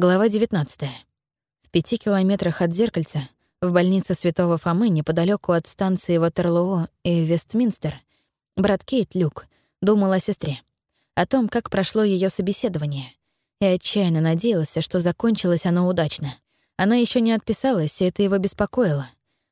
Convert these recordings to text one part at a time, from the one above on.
Глава 19. В пяти километрах от зеркальца, в больнице Святого Фомы, неподалеку от станции Ватерлоо и Вестминстер, брат Кейт, Люк, думал о сестре, о том, как прошло ее собеседование, и отчаянно надеялся, что закончилось оно удачно. Она еще не отписалась, и это его беспокоило.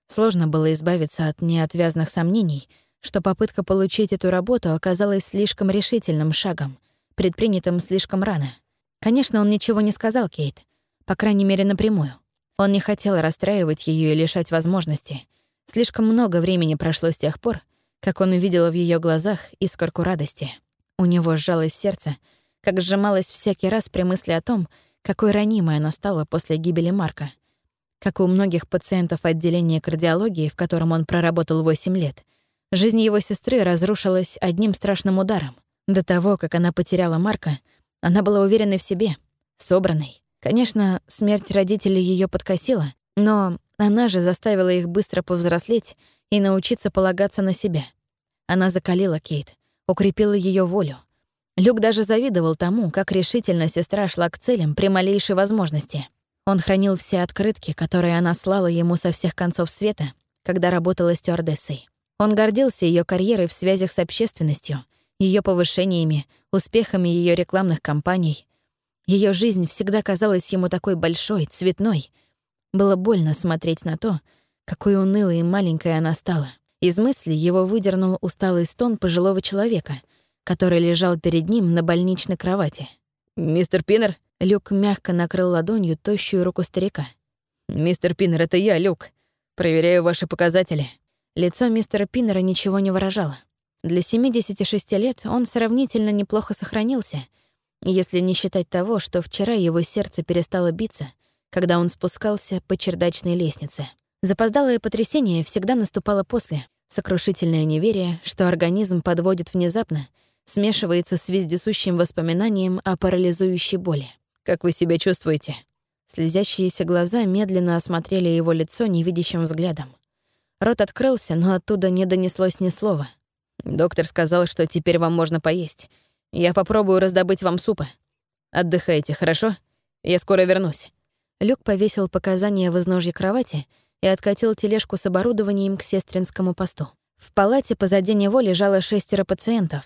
Сложно было избавиться от неотвязных сомнений, что попытка получить эту работу оказалась слишком решительным шагом, предпринятым слишком рано — Конечно, он ничего не сказал Кейт, по крайней мере, напрямую. Он не хотел расстраивать ее и лишать возможности. Слишком много времени прошло с тех пор, как он увидел в ее глазах искорку радости. У него сжалось сердце, как сжималось всякий раз при мысли о том, какой ранимой она стала после гибели Марка. Как у многих пациентов отделения кардиологии, в котором он проработал 8 лет, жизнь его сестры разрушилась одним страшным ударом. До того, как она потеряла Марка, она была уверенной в себе, собранной. Конечно, смерть родителей ее подкосила, но она же заставила их быстро повзрослеть и научиться полагаться на себя. Она закалила Кейт, укрепила ее волю. Люк даже завидовал тому, как решительно сестра шла к целям при малейшей возможности. Он хранил все открытки, которые она слала ему со всех концов света, когда работала стюардессой. Он гордился ее карьерой в связях с общественностью — ее повышениями, успехами ее рекламных кампаний. Ее жизнь всегда казалась ему такой большой, цветной. Было больно смотреть на то, какой унылой и маленькой она стала. Из мысли его выдернул усталый стон пожилого человека, который лежал перед ним на больничной кровати. «Мистер Пиннер?» Люк мягко накрыл ладонью тощую руку старика. «Мистер Пиннер, это я, Люк. Проверяю ваши показатели». Лицо мистера Пиннера ничего не выражало. Для 76 лет он сравнительно неплохо сохранился, если не считать того, что вчера его сердце перестало биться, когда он спускался по чердачной лестнице. Запоздалое потрясение всегда наступало после. Сокрушительное неверие, что организм подводит внезапно, смешивается с вездесущим воспоминанием о парализующей боли. «Как вы себя чувствуете?» Слезящиеся глаза медленно осмотрели его лицо невидящим взглядом. Рот открылся, но оттуда не донеслось ни слова — Доктор сказал, что теперь вам можно поесть. Я попробую раздобыть вам супа. Отдыхайте, хорошо? Я скоро вернусь». Люк повесил показания в изножье кровати и откатил тележку с оборудованием к сестринскому посту. В палате позади него лежало шестеро пациентов.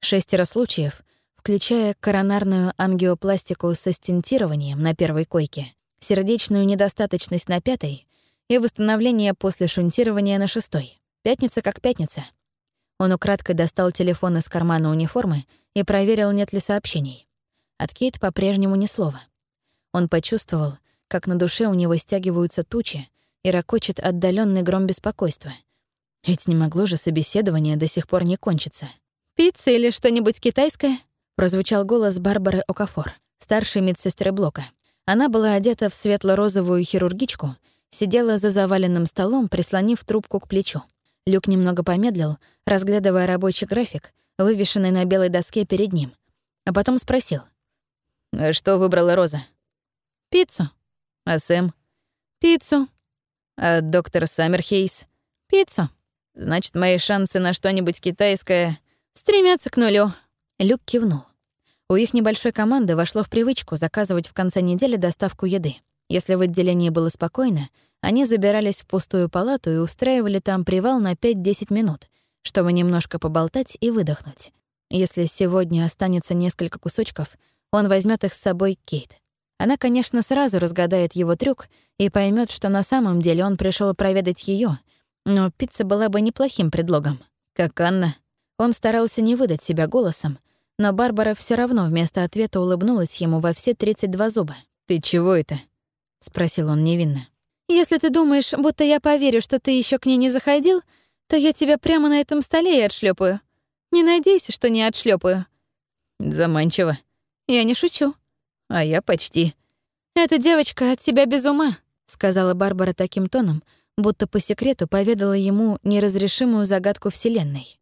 Шестеро случаев, включая коронарную ангиопластику со стентированием на первой койке, сердечную недостаточность на пятой и восстановление после шунтирования на шестой. Пятница как пятница — он украдкой достал телефон из кармана униформы и проверил, нет ли сообщений. От Кейт по-прежнему ни слова. Он почувствовал, как на душе у него стягиваются тучи и ракочет отдаленный гром беспокойства. Ведь не могло же собеседование до сих пор не кончиться. «Пицца или что-нибудь китайское?» — прозвучал голос Барбары Окафор, старшей медсестры блока. Она была одета в светло-розовую хирургичку, сидела за заваленным столом, прислонив трубку к плечу. Люк немного помедлил, разглядывая рабочий график, вывешенный на белой доске перед ним, а потом спросил. «А «Что выбрала Роза?» «Пиццу». «А Сэм?» «Пиццу». «А доктор Саммерхейс?» «Пиццу». «Значит, мои шансы на что-нибудь китайское...» «Стремятся к нулю». Люк кивнул. У их небольшой команды вошло в привычку заказывать в конце недели доставку еды. Если в отделении было спокойно, они забирались в пустую палату и устраивали там привал на 5-10 минут, чтобы немножко поболтать и выдохнуть. Если сегодня останется несколько кусочков, он возьмет их с собой Кейт. Она, конечно, сразу разгадает его трюк и поймет, что на самом деле он пришел проведать ее, но пицца была бы неплохим предлогом. Как Анна. Он старался не выдать себя голосом, но Барбара все равно вместо ответа улыбнулась ему во все 32 зуба. «Ты чего это?» — спросил он невинно. Если ты думаешь, будто я поверю, что ты еще к ней не заходил, то я тебя прямо на этом столе и отшлепаю. Не надейся, что не отшлепаю. Заманчиво. Я не шучу. А я почти. Эта девочка от тебя без ума, сказала Барбара таким тоном, будто по секрету поведала ему неразрешимую загадку Вселенной.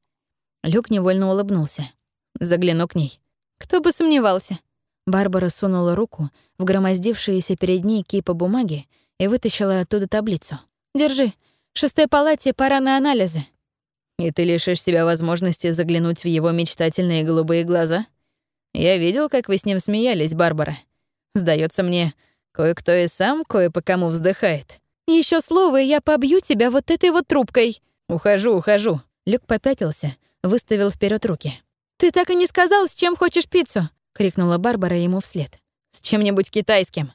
Люк невольно улыбнулся. Загляну к ней. Кто бы сомневался. Барбара сунула руку в громоздившиеся перед ней кипа бумаги и вытащила оттуда таблицу. «Держи. В шестой палате пора на анализы». «И ты лишишь себя возможности заглянуть в его мечтательные голубые глаза? Я видел, как вы с ним смеялись, Барбара. Сдается мне, кое-кто и сам кое по кому вздыхает. Еще слово, и я побью тебя вот этой вот трубкой. Ухожу, ухожу. Люк попятился, выставил вперед руки. Ты так и не сказал, с чем хочешь пиццу, крикнула Барбара ему вслед. С чем-нибудь китайским.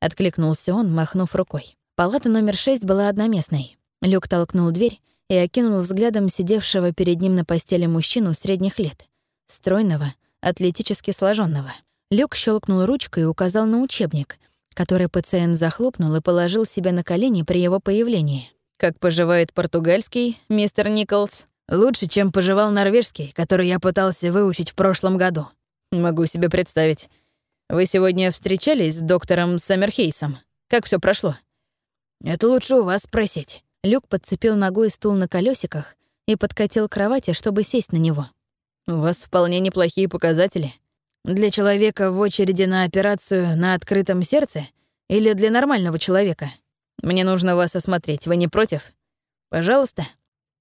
Откликнулся он, махнув рукой. Палата номер шесть была одноместной. Люк толкнул дверь и окинул взглядом сидевшего перед ним на постели мужчину средних лет, стройного, атлетически сложенного. Люк щелкнул ручкой и указал на учебник, который пациент захлопнул и положил себе на колени при его появлении. «Как поживает португальский, мистер Николс?» «Лучше, чем поживал норвежский, который я пытался выучить в прошлом году. Могу себе представить. Вы сегодня встречались с доктором Саммерхейсом? Как все прошло?» «Это лучше у вас спросить». Люк подцепил ногой стул на колесиках и подкатил к кровати, чтобы сесть на него. «У вас вполне неплохие показатели. Для человека в очереди на операцию на открытом сердце или для нормального человека? Мне нужно вас осмотреть, вы не против? Пожалуйста».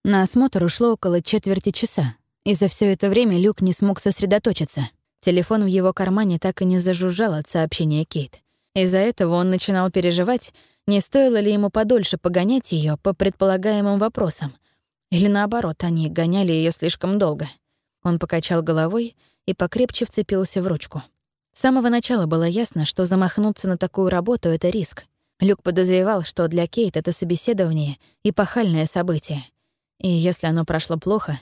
На осмотр ушло около четверти часа, и за все это время Люк не смог сосредоточиться. Телефон в его кармане так и не зажужжал от сообщения Кейт. Из-за этого он начинал переживать, не стоило ли ему подольше погонять ее по предполагаемым вопросам. Или наоборот, они гоняли ее слишком долго. Он покачал головой и покрепче вцепился в ручку. С самого начала было ясно, что замахнуться на такую работу — это риск. Люк подозревал, что для Кейт это собеседование и пахальное событие. И если оно прошло плохо,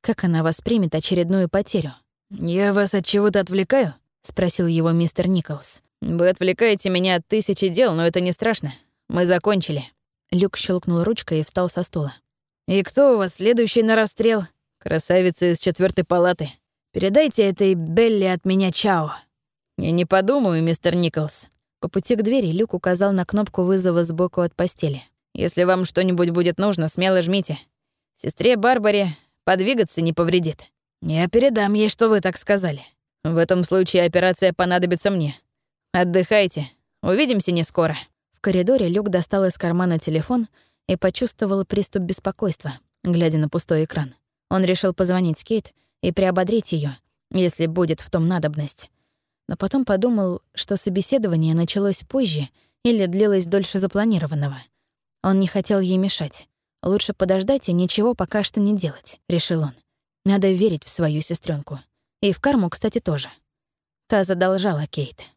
как она воспримет очередную потерю? «Я вас от чего-то отвлекаю?» — спросил его мистер Николс. «Вы отвлекаете меня от тысячи дел, но это не страшно. Мы закончили». Люк щелкнул ручкой и встал со стула. «И кто у вас следующий на расстрел?» «Красавица из четвертой палаты. Передайте этой Белли от меня чао». «Я не подумаю, мистер Николс». По пути к двери Люк указал на кнопку вызова сбоку от постели. «Если вам что-нибудь будет нужно, смело жмите. Сестре Барбаре подвигаться не повредит. Я передам ей, что вы так сказали. В этом случае операция понадобится мне. Отдыхайте. Увидимся не скоро. В коридоре Люк достал из кармана телефон и почувствовал приступ беспокойства, глядя на пустой экран. Он решил позвонить Кейт и приободрить ее, если будет в том надобность. Но потом подумал, что собеседование началось позже или длилось дольше запланированного. Он не хотел ей мешать. Лучше подождать и ничего пока что не делать, решил он. Надо верить в свою сестренку. И в карму, кстати, тоже. Та задолжала Кейт.